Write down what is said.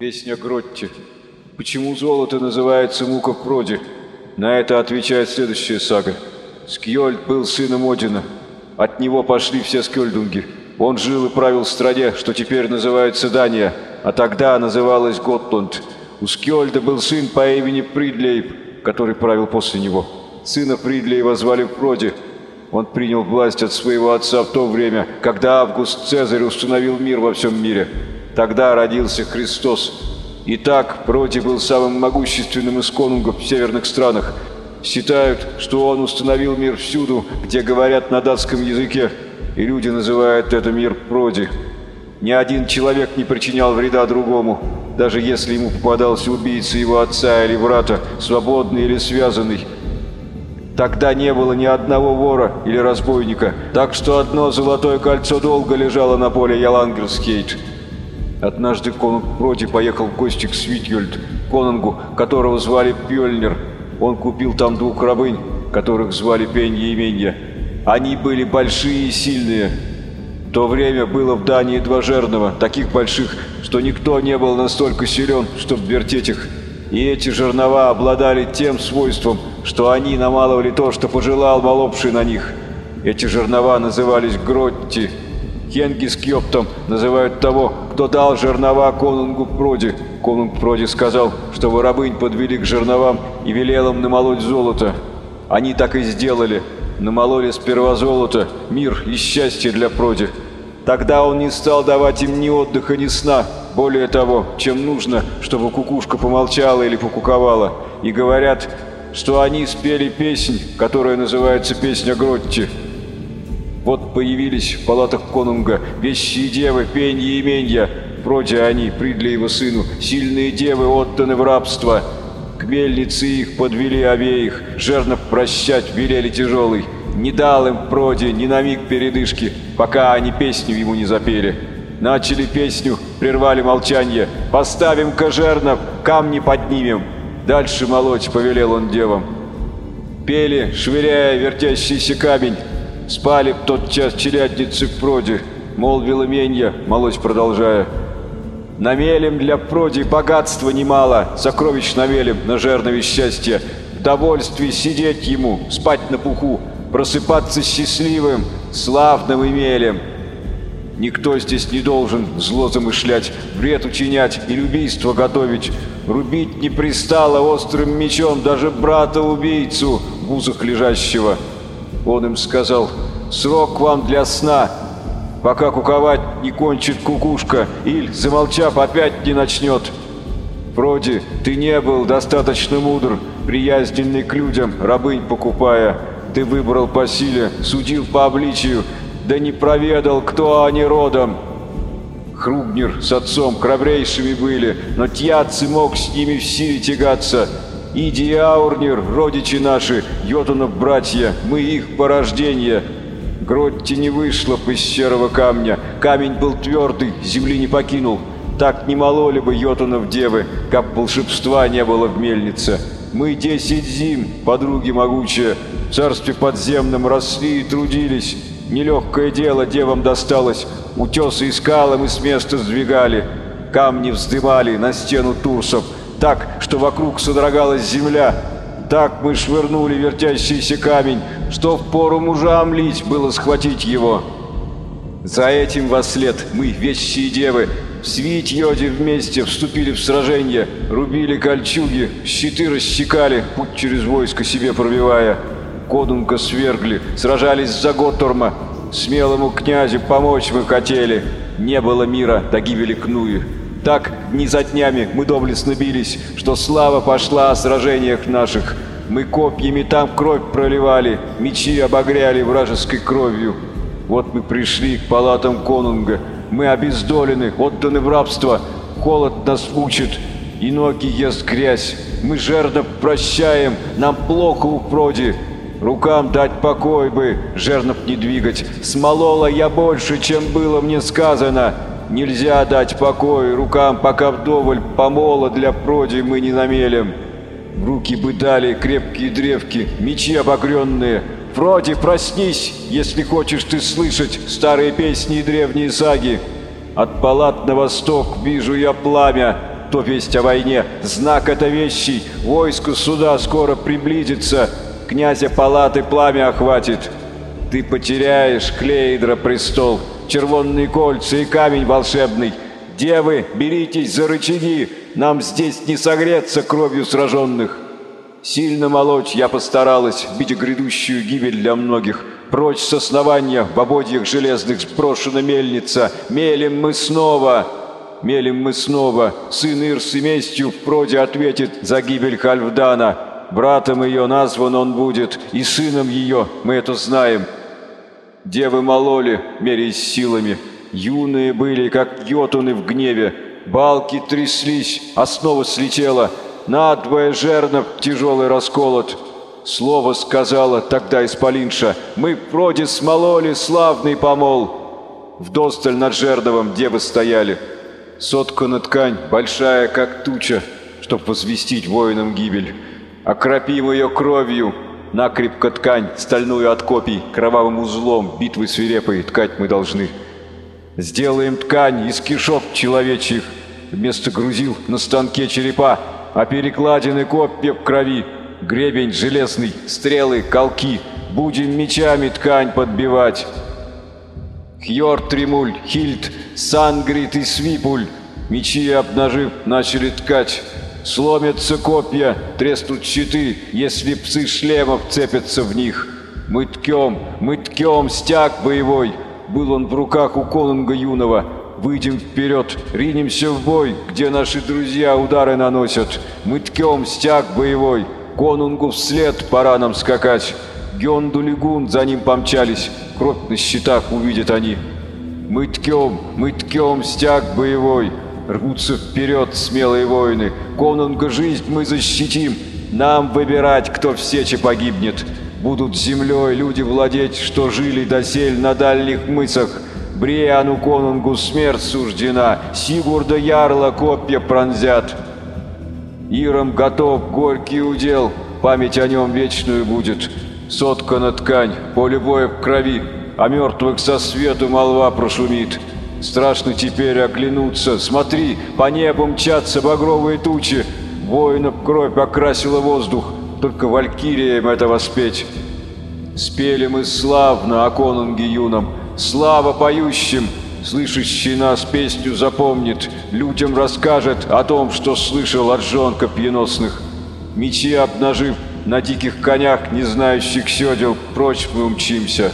Песня Гротти. Почему золото называется мука в? На это отвечает следующая сага. Скьольд был сыном Одина. От него пошли все скёльдунги. Он жил и правил в стране, что теперь называется Дания, а тогда называлась Готланд. У Скьольда был сын по имени Придлейб, который правил после него. Сына Придлейва звали Проди. Он принял власть от своего отца в то время, когда Август Цезарь установил мир во всем мире. Тогда родился Христос. Итак, Проди был самым могущественным из конунгов в северных странах. Считают, что он установил мир всюду, где говорят на датском языке, и люди называют это мир Проди. Ни один человек не причинял вреда другому, даже если ему попадался убийца его отца или брата, свободный или связанный. Тогда не было ни одного вора или разбойника, так что одно золотое кольцо долго лежало на поле Ялангерскейт. Однажды конунг Проди поехал в гости к Свитьёльд, конунгу, которого звали Пьёльнир. Он купил там двух рабынь, которых звали Пенья и Менья. Они были большие и сильные. В то время было в Дании два жернова, таких больших, что никто не был настолько силен, чтобы вертеть их. И эти жернова обладали тем свойством, что они намалывали то, что пожелал молопший на них. Эти жернова назывались Гротти. Хенги с Кьоптом называют того, кто дал жернова конунгу Проди. Конунг Проди сказал, что рабынь подвели к жерновам и велел им намолоть золото. Они так и сделали. Намололи сперва золото, мир и счастье для Проди. Тогда он не стал давать им ни отдыха, ни сна, более того, чем нужно, чтобы кукушка помолчала или покуковала. И говорят, что они спели песнь, которая называется «Песня Гротти». Вот появились в палатах конунга вещи девы, пенья и менья. Вроде они, придли его сыну, сильные девы отданы в рабство. К мельнице их подвели обеих, жернов прощать велели тяжелый. Не дал им Проди ни на миг передышки, пока они песню ему не запели. Начали песню, прервали молчание. «Поставим-ка жернов, камни поднимем!» Дальше молоть повелел он девам. Пели, швыряя вертящийся камень. Спали в тот час челядницы в проде, молвила Менья, молоть продолжая. Намелем для проди богатства немало, сокровищ намелем на жернове счастья. В довольстве сидеть ему, спать на пуху, просыпаться счастливым, славным имелем. Никто здесь не должен зло замышлять, вред учинять и убийство готовить. Рубить не пристало острым мечом даже брата-убийцу в узах лежащего. Он им сказал, срок вам для сна, пока куковать не кончит кукушка, или, замолчав, опять не начнет. Вроде ты не был достаточно мудр, приязненный к людям, рабынь покупая. Ты выбрал по силе, судил по обличию, да не проведал, кто они родом. Хругнер с отцом храбрейшими были, но Тьяци мог с ними в силе тягаться. Иди Аурнир, родичи наши, Йотунов братья, мы их порождение. Гротти не вышла из серого камня, камень был твердый, земли не покинул. Так не мололи бы Йотунов девы, как волшебства не было в мельнице. Мы десять зим, подруги могучие, в царстве подземном росли и трудились. Нелегкое дело девам досталось, утесы и скалы мы с места сдвигали, камни вздымали на стену турсов, так, что вокруг содрогалась земля. Так мы швырнули вертящийся камень, что в пору мужам лить было схватить его. За этим во след мы, вещи и девы, в Свитьёде вместе вступили в сражение, рубили кольчуги, щиты рассекали, путь через войско себе пробивая. Конунга свергли, сражались за Готторма, смелому князю помочь мы хотели. Не было мира до гибели Кнуи. Так дни за днями мы доблестно бились, что слава пошла о сражениях наших. Мы копьями там кровь проливали, мечи обогряли вражеской кровью. Вот мы пришли к палатам конунга, мы обездолены, отданы в рабство, холод нас мучит, и ноги ест грязь. Мы жердо прощаем, нам плохо у проди. Рукам дать покой бы, жернов не двигать. Смолола я больше, чем было мне сказано. Нельзя дать покой рукам, пока вдоволь помола для проди мы не намелем. В руки бы дали крепкие древки, мечи обогренные. Проди, проснись, если хочешь ты слышать старые песни и древние саги. От палат на восток вижу я пламя, то весть о войне, знак это вещий, войско суда скоро приблизится, князя палаты пламя охватит. Ты потеряешь, Клейдра, престол, червонные кольца и камень волшебный. Девы, беритесь за рычаги, нам здесь не согреться кровью сраженных. Сильно молочь я постаралась, бить грядущую гибель для многих. Прочь с основания, в ободьях железных сброшена мельница. Мелем мы снова, мелем мы снова. Сын Ирсы местью в проде ответит за гибель Хальфдана. Братом ее назван он будет, и сыном ее, мы это знаем. Девы мололи, меряясь силами. Юные были, как йотуны в гневе. Балки тряслись, основа слетела — надвое жернов тяжелый расколот. Слово сказала тогда исполинша, мы вроде смололи славный помол. Вдосталь над жерновом девы стояли. Соткана ткань, большая, как туча, чтоб возвестить воинам гибель. Окропим ее кровью, накрепко ткань, стальную от копий, кровавым узлом, битвы свирепой ткать мы должны. Сделаем ткань из кишок человечьих, вместо грузил на станке черепа, а перекладины копья в крови, гребень железный, стрелы, колки, будем мечами ткань подбивать. Хьор Тримуль, Хильд, Сангрит и Свипуль, мечи обнажив, начали ткать. Сломятся копья, треснут щиты, если псы шлемов цепятся в них. Мы ткем, мы ткем стяг боевой, был он в руках у конунга юного, Выйдем вперед, ринемся в бой, где наши друзья удары наносят. Мы ткем стяг боевой, конунгу вслед пора нам скакать. Генду Лигун за ним помчались, кровь на щитах увидят они. Мы ткем, мы ткем стяг боевой, рвутся вперед смелые воины. Конунга жизнь мы защитим, нам выбирать, кто в сече погибнет. Будут землей люди владеть, что жили досель на дальних мысах. Бриану конунгу смерть суждена, Сигурда ярла копья пронзят. Иром готов горький удел, память о нем вечную будет. Соткана ткань, поле боя в крови, а мертвых со свету молва прошумит. Страшно теперь оглянуться, смотри, по небу мчатся багровые тучи. Воинов кровь окрасила воздух, только валькириям это воспеть. Спели мы славно о конунге юном, Слава поющим, слышащий нас песню запомнит, людям расскажет о том, что слышал от жен копьеносных. Мечи обнажив, на диких конях, не знающих седел, прочь мы умчимся.